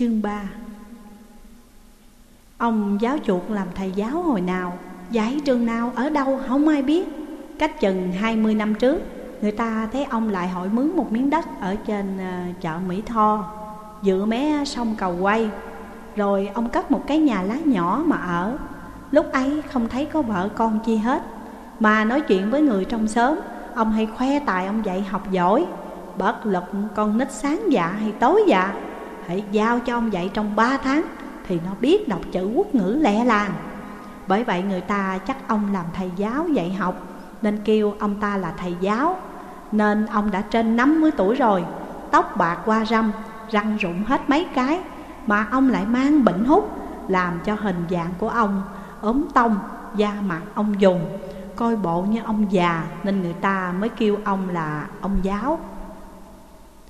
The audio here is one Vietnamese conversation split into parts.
Chương 3 Ông giáo chuột làm thầy giáo hồi nào Dạy trường nào, ở đâu không ai biết. Cách chừng 20 năm trước, Người ta thấy ông lại hỏi mướn một miếng đất Ở trên ờ, chợ Mỹ Tho Giữa mé sông cầu quay. Rồi ông cất một cái nhà lá nhỏ mà ở. Lúc ấy không thấy có vợ con chi hết, Mà nói chuyện với người trong xóm, Ông hay khoe tài ông dạy học giỏi Bất lực con nít sáng dạ hay tối dạ? Hãy giao cho ông dạy trong 3 tháng Thì nó biết đọc chữ quốc ngữ lẹ làng. Bởi vậy người ta chắc ông làm thầy giáo dạy học, Nên kêu ông ta là thầy giáo. Nên ông đã trên 50 tuổi rồi, Tóc bạc qua râm, Răng rụng hết mấy cái, Mà ông lại mang bệnh hút, Làm cho hình dạng của ông ốm tông, Da mặt ông dùng, Coi bộ như ông già, Nên người ta mới kêu ông là ông giáo.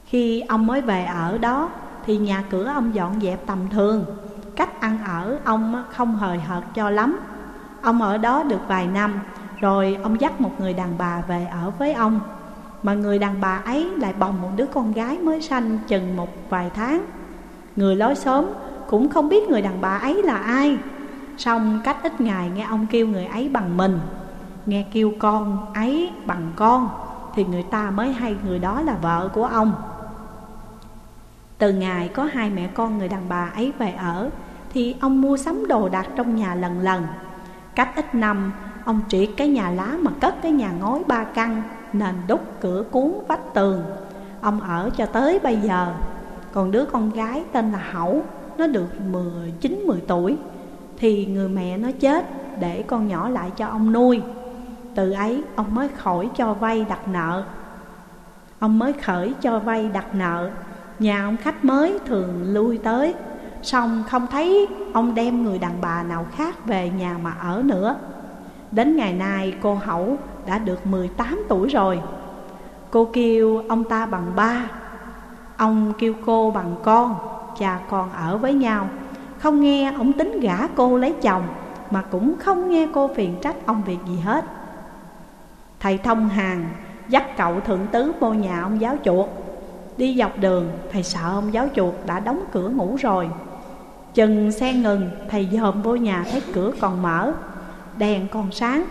Khi ông mới về ở đó thì nhà cửa ông dọn dẹp tầm thường. Cách ăn ở ông không hời hợt cho lắm. Ông ở đó được vài năm, Rồi ông dắt một người đàn bà về ở với ông. Mà người đàn bà ấy lại bồng một đứa con gái mới sanh chừng một vài tháng. Người lối xóm cũng không biết người đàn bà ấy là ai. Xong cách ít ngày nghe ông kêu người ấy bằng mình. Nghe kêu con ấy bằng con, Thì người ta mới hay người đó là vợ của ông. Từ ngày có hai mẹ con người đàn bà ấy về ở, Thì ông mua sắm đồ đạc trong nhà lần lần. Cách ít năm, Ông triệt cái nhà lá mà cất cái nhà ngói ba căn, Nền đúc, cửa cuốn, vách tường. Ông ở cho tới bây giờ. Còn đứa con gái tên là Hậu Nó được 19-10 tuổi. Thì người mẹ nó chết Để con nhỏ lại cho ông nuôi. Từ ấy, ông mới khỏi cho vay đặt nợ. Ông mới khởi cho vay đặt nợ. Nhà ông khách mới thường lui tới, Xong không thấy ông đem người đàn bà nào khác về nhà mà ở nữa. Đến ngày nay cô Hậu đã được 18 tuổi rồi. Cô kêu ông ta bằng ba, Ông kêu cô bằng con, Cha con ở với nhau. Không nghe ông tính gả cô lấy chồng, Mà cũng không nghe cô phiền trách ông việc gì hết. Thầy thông hàng dắt cậu thượng tứ vô nhà ông giáo chuột Đi dọc đường, thầy sợ ông giáo chuột đã đóng cửa ngủ rồi. Chừng xe ngừng, thầy dòm vô nhà thấy cửa còn mở, Đèn còn sáng.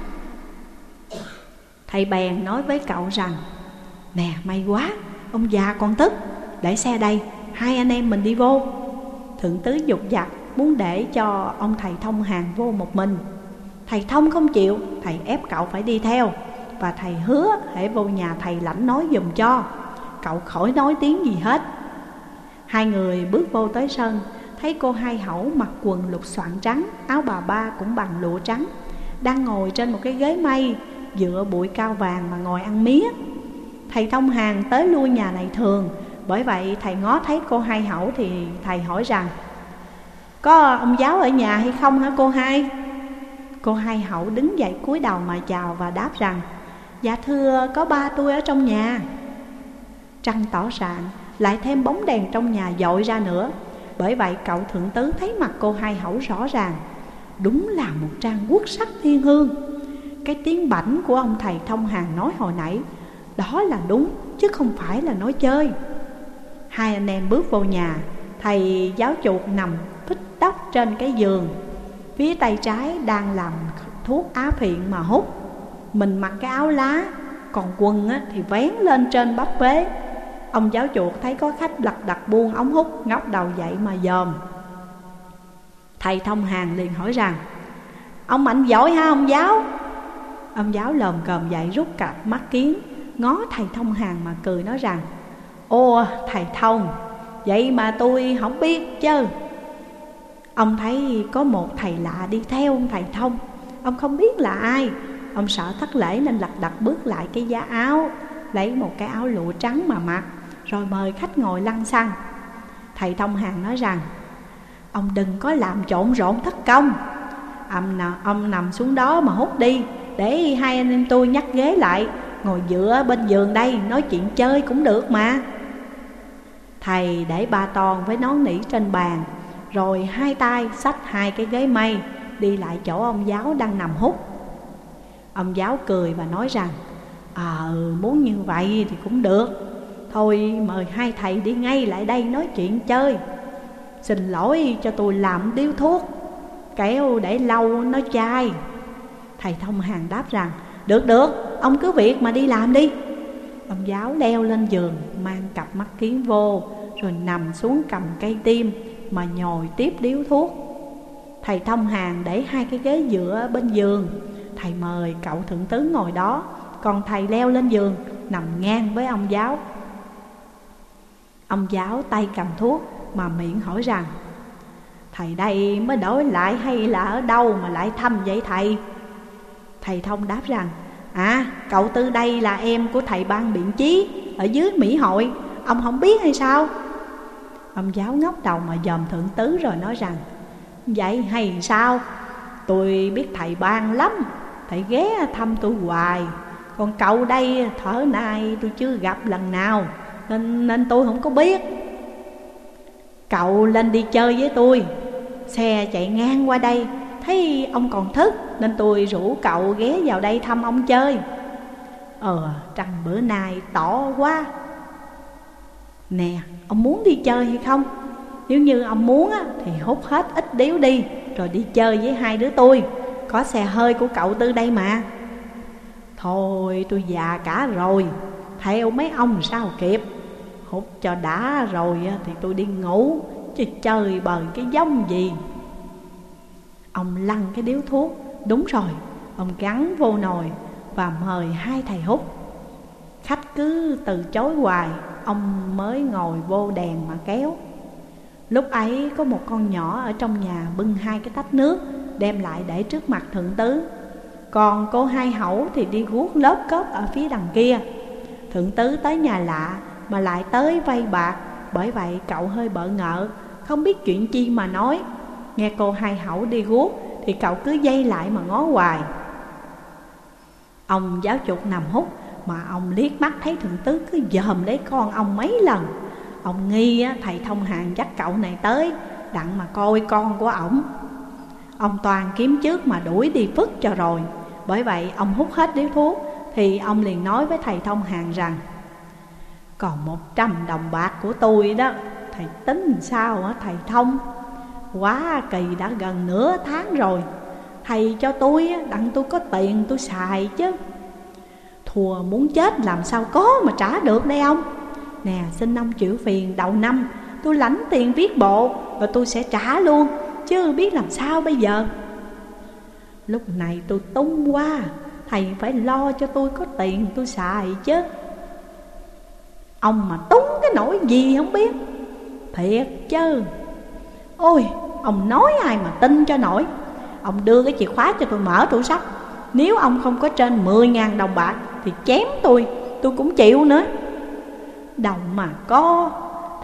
Thầy bèn nói với cậu rằng, Nè, may quá, ông già còn tức Để xe đây, hai anh em mình đi vô. Thượng tứ dục dặt muốn để cho ông thầy thông hàng vô một mình. Thầy thông không chịu, Thầy ép cậu phải đi theo, và thầy hứa hãy vô nhà thầy lãnh nói dùm cho. Cậu khỏi nói tiếng gì hết. Hai người bước vô tới sân, Thấy cô hai hậu mặc quần lục soạn trắng, Áo bà ba cũng bằng lụa trắng, Đang ngồi trên một cái ghế mây Dựa bụi cao vàng mà ngồi ăn mía. Thầy thông hàng tới lui nhà này thường, Bởi vậy thầy ngó thấy cô hai hậu thì thầy hỏi rằng, Có ông giáo ở nhà hay không hả cô hai? Cô hai hậu đứng dậy cúi đầu mà chào và đáp rằng Dạ thưa, có ba tôi ở trong nhà. Trăng tỏ rạng Lại thêm bóng đèn trong nhà dội ra nữa. Bởi vậy cậu thượng tứ thấy mặt cô hai hẩu rõ ràng Đúng là một trang quốc sắc thiên hương. Cái tiếng bảnh của ông thầy thông hàng nói hồi nãy Đó là đúng chứ không phải là nói chơi. Hai anh em bước vô nhà Thầy giáo chuột nằm phích đắp trên cái giường. Phía tay trái đang làm thuốc á phiện mà hút. Mình mặc cái áo lá Còn quần á, thì vén lên trên bắp bế. Ông giáo chuột thấy có khách lật đặt buông ống hút, Ngóc đầu dậy mà dòm. Thầy thông hàng liền hỏi rằng, Ông mạnh giỏi ha ông giáo? Ông giáo lồm cồm dậy rút cặp mắt kiến. Ngó thầy thông hàng mà cười nói rằng Ô thầy thông, Vậy mà tôi không biết chứ Ông thấy có một thầy lạ đi theo ông thầy thông. Ông không biết là ai. Ông sợ thất lễ nên lật đặt bước lại cái giá áo, Lấy một cái áo lụa trắng mà mặc. Rồi mời khách ngồi lăn xăng. Thầy thông hàng nói rằng Ông đừng có làm trộn rộn thất công. Ông, nào, ông nằm xuống đó mà hút đi Để hai anh em tôi nhắc ghế lại Ngồi dựa bên giường đây Nói chuyện chơi cũng được mà. Thầy để ba toàn với nón nỉ trên bàn Rồi hai tay xách hai cái ghế mây Đi lại chỗ ông giáo đang nằm hút. Ông giáo cười và nói rằng Ờ à, muốn như vậy thì cũng được. Thôi mời hai thầy đi ngay lại đây nói chuyện chơi. Xin lỗi cho tôi làm điếu thuốc. Kéo để lâu nó chai. Thầy thông hàng đáp rằng Được được, ông cứ việc mà đi làm đi. Ông giáo leo lên giường Mang cặp mắt kiến vô Rồi nằm xuống cầm cây tim Mà nhồi tiếp điếu thuốc. Thầy thông hàng để hai cái ghế giữa bên giường. Thầy mời cậu thượng tướng ngồi đó Còn thầy leo lên giường Nằm ngang với ông giáo. Ông giáo tay cầm thuốc Mà miệng hỏi rằng, Thầy đây mới đổi lại hay là ở đâu mà lại thăm vậy thầy? Thầy thông đáp rằng À cậu Tư đây là em của thầy ban biện chí, Ở dưới Mỹ hội. Ông không biết hay sao? Ông giáo ngóc đầu mà dòm thượng tứ rồi nói rằng, Vậy hay sao? Tôi biết thầy ban lắm. Thầy ghé thăm tôi hoài. Còn cậu đây, thở nay tôi chưa gặp lần nào. Nên, nên tôi không có biết. Cậu lên đi chơi với tôi. Xe chạy ngang qua đây. Thấy ông còn thức Nên tôi rủ cậu ghé vào đây thăm ông chơi. Ờ, trăng bữa nay tỏ quá. Nè, ông muốn đi chơi hay không? Nếu như ông muốn á, thì hút hết ít điếu đi Rồi đi chơi với hai đứa tôi. Có xe hơi của cậu Tư đây mà. Thôi tôi già cả rồi. Theo mấy ông sao kịp? Hút cho đã rồi thì tôi đi ngủ, Chứ chơi bời cái giống gì. Ông lăn cái điếu thuốc, Đúng rồi, Ông gắn vô nồi Và mời hai thầy hút. Khách cứ từ chối hoài, Ông mới ngồi vô đèn mà kéo. Lúc ấy có một con nhỏ ở trong nhà bưng hai cái tách nước, Đem lại để trước mặt thượng tứ. Còn cô hai hậu thì đi guốc lớp cớp ở phía đằng kia. Thượng tứ tới nhà lạ mà lại tới vay bạc. Bởi vậy cậu hơi bỡ ngỡ, Không biết chuyện chi mà nói. Nghe cô hai hậu đi guốc, Thì cậu cứ dây lại mà ngó hoài. Ông giáo chuột nằm hút, Mà ông liếc mắt thấy thượng tứ cứ dòm lấy con ông mấy lần. Ông nghi thầy thông hàng dắt cậu này tới, Đặng mà coi con của ổng. Ông toàn kiếm trước mà đuổi đi phức cho rồi. Bởi vậy ông hút hết điếu thuốc, Thì ông liền nói với thầy thông hàng rằng còn một trăm đồng bạc của tôi đó. Thầy tính sao hả thầy thông? Quá kỳ đã gần nửa tháng rồi. Thầy cho tôi đặng tôi có tiền tôi xài chứ. Thùa muốn chết làm sao có mà trả được đây ông? Nè, xin ông chịu phiền, đầu năm Tôi lãnh tiền viết bộ Và tôi sẽ trả luôn. Chứ biết làm sao bây giờ? Lúc này tôi tung quá. Thầy phải lo cho tôi có tiền tôi xài chứ. Ông mà túng cái nỗi gì không biết. Thiệt chứ. Ôi ông nói ai mà tin cho nổi. Ông đưa cái chìa khóa cho tôi mở tủ sách. Nếu ông không có trên 10.000 đồng bạc Thì chém tôi. Tôi cũng chịu nữa. Đồng mà có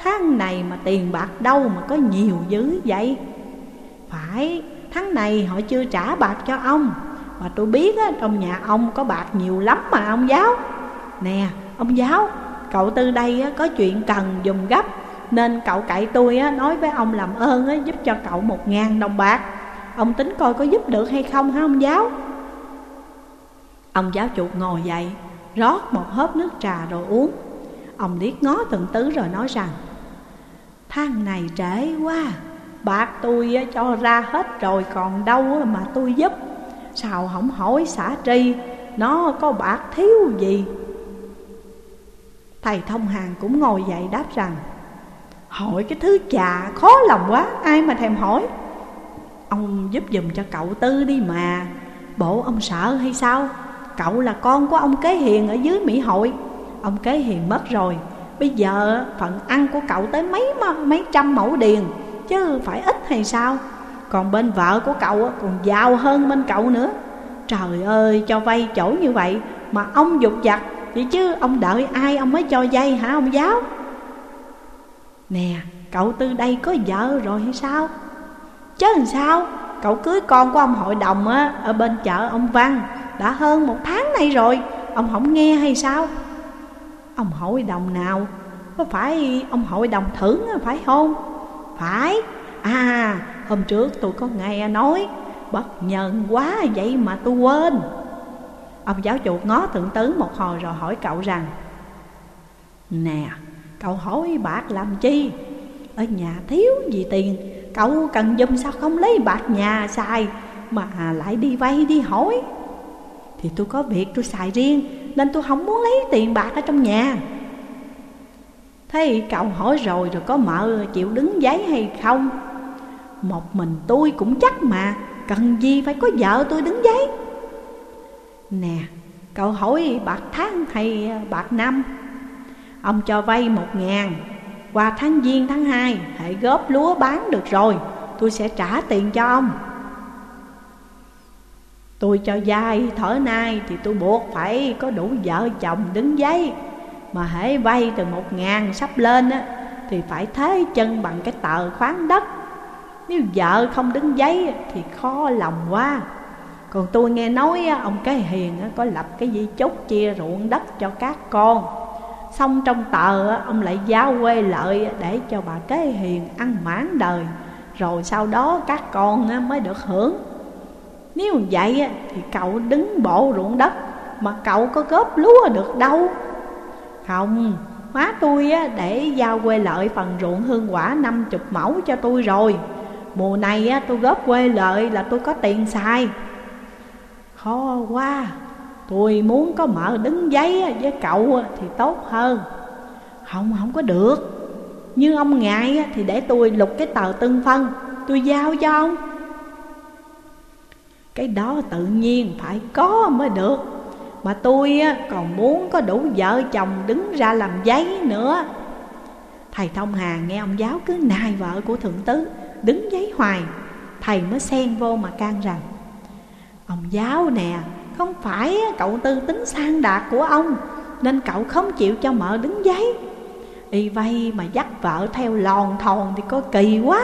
Tháng này mà tiền bạc đâu mà có nhiều dữ vậy? Phải tháng này họ chưa trả bạc cho ông. Mà tôi biết á, trong nhà ông có bạc nhiều lắm mà ông giáo. Nè ông giáo Cậu Tư đây á, có chuyện cần dùng gấp Nên cậu cậy tôi á, nói với ông làm ơn á, giúp cho cậu một ngàn đồng bạc. Ông tính coi có giúp được hay không hả ông giáo? Ông giáo chuột ngồi dậy Rót một hớp nước trà rồi uống. Ông liếc ngó từng tứ rồi nói rằng thang này trễ quá Bạc tôi cho ra hết rồi còn đâu mà tôi giúp. Sao không hỏi xã tri Nó có bạc thiếu gì? Thầy thông hàng cũng ngồi dậy đáp rằng, Hỏi cái thứ chà, khó lòng quá, Ai mà thèm hỏi? Ông giúp dùm cho cậu Tư đi mà, Bộ ông sợ hay sao? Cậu là con của ông Kế Hiền ở dưới Mỹ Hội. Ông Kế Hiền mất rồi, Bây giờ phận ăn của cậu tới mấy mấy trăm mẫu điền, Chứ phải ít hay sao? Còn bên vợ của cậu còn giàu hơn bên cậu nữa. Trời ơi, cho vay chỗ như vậy Mà ông dục giặt Vậy chứ ông đợi ai ông mới cho dây hả ông giáo? Nè cậu Tư đây có vợ rồi hay sao? Chứ làm sao Cậu cưới con của ông hội đồng á, ở bên chợ ông Văn. Đã hơn một tháng nay rồi Ông không nghe hay sao? Ông hội đồng nào? Có phải ông hội đồng thưởng phải không? Phải. À hôm trước tôi có nghe nói Bất nhân quá vậy mà tôi quên. Ông giáo chủ ngó thượng tứ một hồi rồi hỏi cậu rằng, Nè, cậu hỏi bạc làm chi? Ở nhà thiếu gì tiền, Cậu cần dùm sao không lấy bạc nhà xài Mà lại đi vay đi hỏi? Thì tôi có việc tôi xài riêng, Nên tôi không muốn lấy tiền bạc ở trong nhà. Thế cậu hỏi rồi rồi có mợ chịu đứng giấy hay không? Một mình tôi cũng chắc mà, Cần gì phải có vợ tôi đứng giấy? Nè. Cậu hỏi bạc tháng hay bạc năm? Ông cho vay một ngàn. Qua tháng giêng tháng hai Hãy góp lúa bán được rồi, Tôi sẽ trả tiền cho ông. Tôi cho vay thở nay Thì tôi buộc phải có đủ vợ chồng đứng giấy Mà hãy vay từ một ngàn sắp lên á, Thì phải thế chân bằng cái tờ khoáng đất. Nếu vợ không đứng giấy Thì khó lòng quá. Còn tôi nghe nói ông cái hiền có lập cái di chúc chia ruộng đất cho các con. Xong trong tờ ông lại giao quê lợi để cho bà cái hiền ăn mãn đời. Rồi sau đó các con mới được hưởng. Nếu vậy thì cậu đứng bộ ruộng đất mà cậu có góp lúa được đâu. Không, má tôi để giao quê lợi phần ruộng hương quả 50 mẫu cho tôi rồi. Mùa này tôi góp quê lợi là tôi có tiền xài. Khó quá. Tôi muốn có mợ đứng giấy với cậu thì tốt hơn. Không, không có được. Như ông ngại thì để tôi lục cái tờ tương phân. Tôi giao cho ông. Cái đó tự nhiên phải có mới được. Mà tôi còn muốn có đủ vợ chồng đứng ra làm giấy nữa. Thầy Thông Hà nghe ông giáo cứ nài vợ của Thượng Tứ Đứng giấy hoài. Thầy mới xen vô mà can rằng Ông giáo nè, không phải cậu tư tính sang đạt của ông, Nên cậu không chịu cho mợ đứng giấy Y vay mà dắt vợ theo lòn thòn thì có kỳ quá.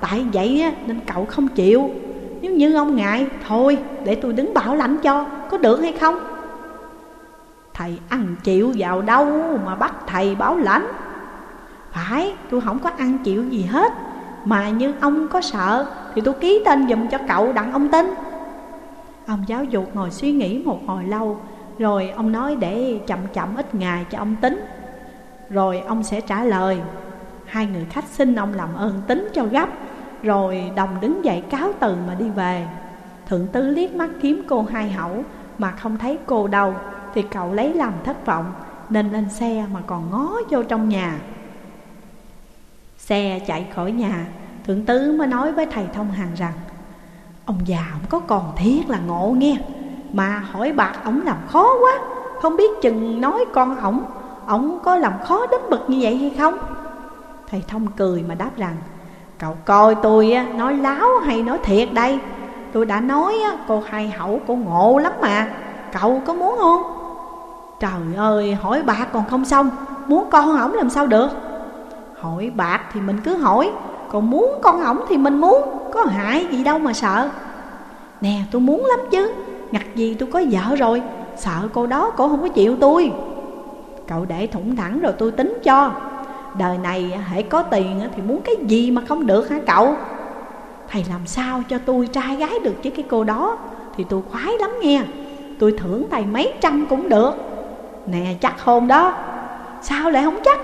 Tại vậy nên cậu không chịu. Nếu như ông ngại, Thôi, để tôi đứng bảo lãnh cho, Có được hay không? Thầy ăn chịu vào đâu mà bắt thầy bảo lãnh? Phải, tôi không có ăn chịu gì hết. Mà như ông có sợ, Thì tôi ký tên dùm cho cậu đặng ông tin Ông giáo dục ngồi suy nghĩ một hồi lâu, Rồi ông nói để chậm chậm ít ngày cho ông tính. Rồi ông sẽ trả lời, Hai người khách xin ông làm ơn tính cho gấp, Rồi đồng đứng dậy cáo từ mà đi về. Thượng tứ liếc mắt kiếm cô hai hậu Mà không thấy cô đâu, Thì cậu lấy làm thất vọng, Nên lên xe mà còn ngó vô trong nhà. Xe chạy khỏi nhà, Thượng tứ mới nói với thầy thông hàng rằng Ông già ông có còn thiết là ngộ nghe. Mà hỏi bạc ổng làm khó quá, Không biết chừng nói con ổng Ổng có làm khó đến bực như vậy hay không? Thầy Thông cười mà đáp rằng, Cậu coi tôi nói láo hay nói thiệt đây. Tôi đã nói cô hai hậu cô ngộ lắm mà. Cậu có muốn không? Trời ơi, hỏi bạc còn không xong. Muốn con ổng làm sao được? Hỏi bạc thì mình cứ hỏi. Còn muốn con ổng thì mình muốn. Có hại gì đâu mà sợ. Nè, tôi muốn lắm chứ. Ngặt gì tôi có vợ rồi. Sợ cô đó cô không có chịu tôi. Cậu để thủng thẳng rồi tôi tính cho. Đời này hãy có tiền thì muốn cái gì mà không được hả cậu? Thầy làm sao cho tôi trai gái được chứ cái cô đó? Thì tôi khoái lắm nghe. Tôi thưởng thầy mấy trăm cũng được. Nè, chắc hôn đó. Sao lại không chắc?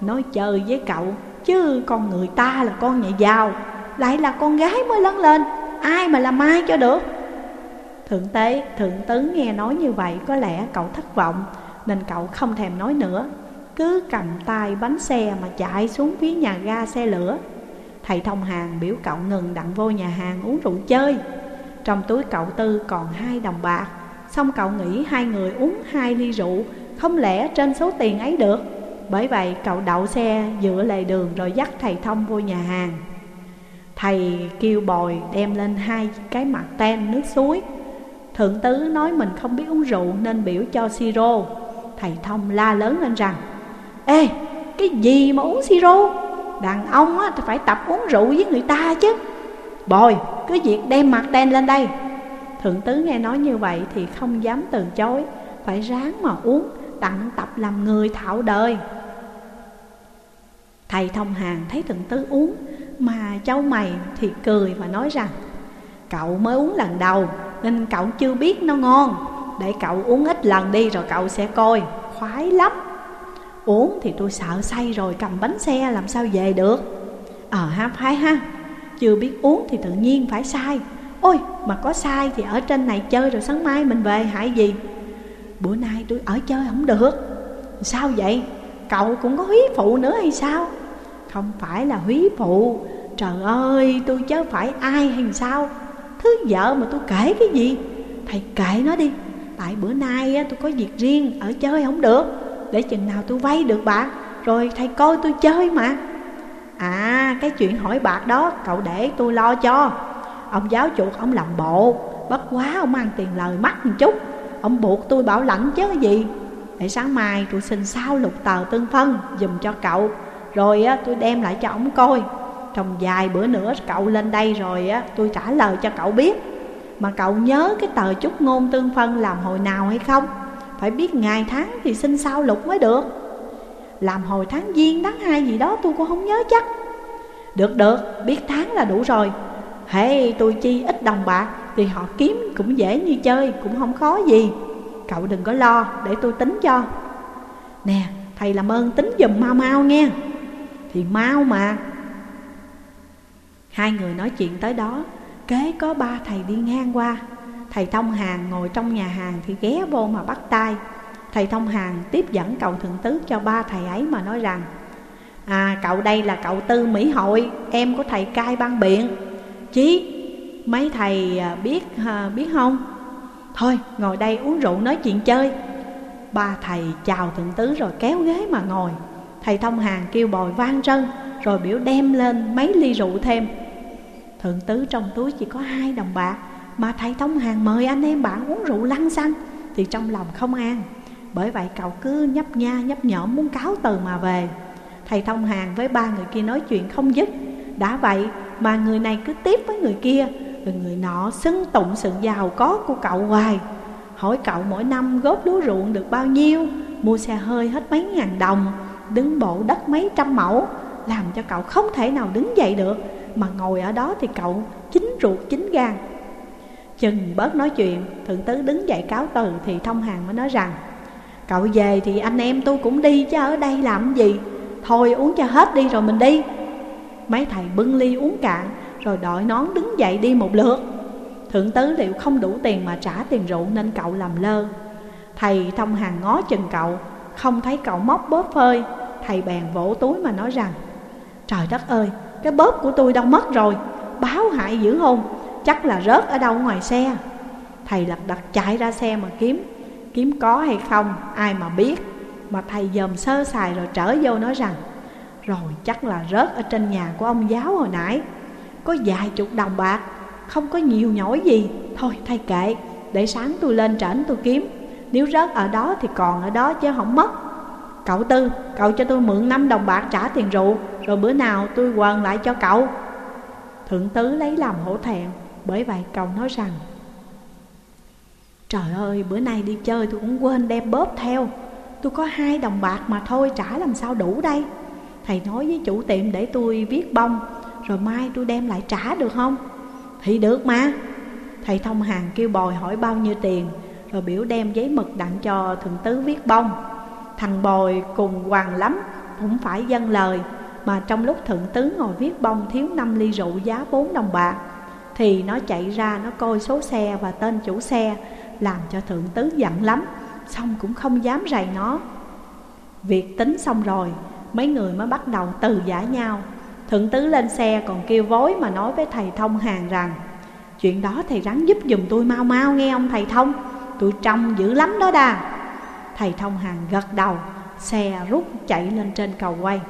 Nói chơi với cậu, Chứ con người ta là con nhà giàu lại là con gái mới lớn lên. Ai mà làm ai cho được? Thượng tế, thượng tấn nghe nói như vậy Có lẽ cậu thất vọng Nên cậu không thèm nói nữa. Cứ cầm tay bánh xe mà chạy xuống phía nhà ga xe lửa. Thầy thông hàng biểu cậu ngừng đặng vô nhà hàng uống rượu chơi. Trong túi cậu tư còn hai đồng bạc Xong cậu nghĩ hai người uống hai ly rượu Không lẽ trên số tiền ấy được? Bởi vậy cậu đậu xe dựa lề đường rồi dắt thầy thông vô nhà hàng. Thầy kêu bồi đem lên hai cái mặt ten nước suối. Thượng tứ nói mình không biết uống rượu nên biểu cho siro. Thầy thông la lớn lên rằng Ê, cái gì mà uống siro? Đàn ông á, thì phải tập uống rượu với người ta chứ. Bồi, cứ việc đem mặt ten lên đây. Thượng tứ nghe nói như vậy thì không dám từ chối Phải ráng mà uống, tặng tập làm người thạo đời. Thầy thông hàng thấy thượng tứ uống mà cháu mày thì cười và nói rằng, Cậu mới uống lần đầu, nên cậu chưa biết nó ngon. Để cậu uống ít lần đi rồi cậu sẽ coi. Khoái lắm. Uống thì tôi sợ say rồi, cầm bánh xe làm sao về được? Ờ ha phải ha. Chưa biết uống thì tự nhiên phải sai Ôi, mà có sai thì ở trên này chơi rồi sáng mai mình về hại gì? Bữa nay tôi ở chơi không được. Sao vậy? Cậu cũng có hí phụ nữa hay sao? Không phải là húy phụ. Trời ơi, tôi chớ phải ai hay sao? Thứ vợ mà tôi kể cái gì? Thầy kệ nó đi. Tại bữa nay tôi có việc riêng, Ở chơi không được. Để chừng nào tôi vay được bạc Rồi thầy coi tôi chơi mà. À cái chuyện hỏi bạc đó, Cậu để tôi lo cho. Ông giáo chuột ông làm bộ. Bất quá ông ăn tiền lời mắc một chút. Ông buộc tôi bảo lãnh chứ gì. Để sáng mai tôi xin sao lục tờ tương phân, Dùm cho cậu. Rồi á, tôi đem lại cho ông coi. Trong vài bữa nữa cậu lên đây rồi á, tôi trả lời cho cậu biết. Mà cậu nhớ cái tờ chúc ngôn tương phân làm hồi nào hay không? Phải biết ngày tháng thì xin sao lục mới được. Làm hồi tháng giêng tháng hai gì đó tôi cũng không nhớ chắc. Được được, biết tháng là đủ rồi. Hey, tôi chi ít đồng bạc Thì họ kiếm cũng dễ như chơi Cũng không khó gì. Cậu đừng có lo để tôi tính cho. Nè thầy làm ơn tính dùm mau mau nghe thì mau mà. Hai người nói chuyện tới đó, Kế có ba thầy đi ngang qua. Thầy Thông Hàng ngồi trong nhà hàng Thì ghé vô mà bắt tay Thầy Thông Hàng tiếp dẫn cậu thượng tứ cho ba thầy ấy mà nói rằng À cậu đây là cậu Tư Mỹ Hội, Em của thầy cai ban biện. Chí, Mấy thầy à, biết à, biết không? Thôi, ngồi đây uống rượu nói chuyện chơi. Ba thầy chào thượng tứ rồi kéo ghế mà ngồi. Thầy thông hàng kêu bồi vang trân Rồi biểu đem lên mấy ly rượu thêm. Thượng tứ trong túi chỉ có hai đồng bạc, Mà thầy thông hàng mời anh em bạn uống rượu lăng xăng, Thì trong lòng không an. Bởi vậy cậu cứ nhấp nha, nhấp nhõm muốn cáo từ mà về. Thầy thông hàng với ba người kia nói chuyện không dứt. Đã vậy mà người này cứ tiếp với người kia, Rồi người nọ xưng tụng sự giàu có của cậu hoài. Hỏi cậu mỗi năm góp lúa ruộng được bao nhiêu, Mua xe hơi hết mấy ngàn đồng Đứng bộ đất mấy trăm mẫu, Làm cho cậu không thể nào đứng dậy được, Mà ngồi ở đó thì cậu chính ruột chính gan. Chừng bớt nói chuyện, Thượng tứ đứng dậy cáo từ Thì thông hàng mới nói rằng, Cậu về thì anh em tôi cũng đi chứ ở đây làm gì? Thôi uống cho hết đi rồi mình đi. Mấy thầy bưng ly uống cạn, Rồi đội nón đứng dậy đi một lượt. Thượng tứ liệu không đủ tiền mà trả tiền rượu Nên cậu làm lơ. Thầy thông hàng ngó chừng cậu, Không thấy cậu móc bóp phơi. Thầy bèn vỗ túi mà nói rằng, Trời đất ơi, Cái bóp của tôi đâu mất rồi, Báo hại dữ không Chắc là rớt ở đâu ngoài xe. Thầy lật đật chạy ra xe mà kiếm Kiếm có hay không, ai mà biết. Mà thầy dòm sơ xài rồi trở vô nói rằng, rồi chắc là rớt ở trên nhà của ông giáo hồi nãy. Có vài chục đồng bạc, Không có nhiều nhỏi gì. Thôi thầy kệ, Để sáng tôi lên trển tôi kiếm. Nếu rớt ở đó thì còn ở đó chứ không mất. Cậu Tư, Cậu cho tôi mượn 5 đồng bạc trả tiền rượu, Rồi bữa nào tôi quần lại cho cậu. Thượng tứ lấy làm hổ thẹn, Bởi vậy cậu nói rằng, Trời ơi, bữa nay đi chơi tôi cũng quên đem bóp theo. Tôi có hai đồng bạc mà thôi, trả làm sao đủ đây? Thầy nói với chủ tiệm để tôi viết bông, Rồi mai tôi đem lại trả được không? Thì được mà. Thầy thông hàng kêu bồi hỏi bao nhiêu tiền, Rồi biểu đem giấy mực đặng cho thượng tứ viết bông. Thằng bồi cùng hoàng lắm, Cũng phải dâng lời. Mà trong lúc thượng tứ ngồi viết bông Thiếu 5 ly rượu giá 4 đồng bạc, Thì nó chạy ra nó coi số xe và tên chủ xe, Làm cho thượng tứ giận lắm, Xong cũng không dám rầy nó. Việc tính xong rồi, Mấy người mới bắt đầu từ giả nhau. Thượng tứ lên xe còn kêu vối mà nói với thầy thông hàng rằng, Chuyện đó thầy rắn giúp dùm tôi mau mau nghe ông thầy thông, Tôi trông dữ lắm đó đà. Thầy thông hàng gật đầu Xe rút chạy lên trên cầu quay.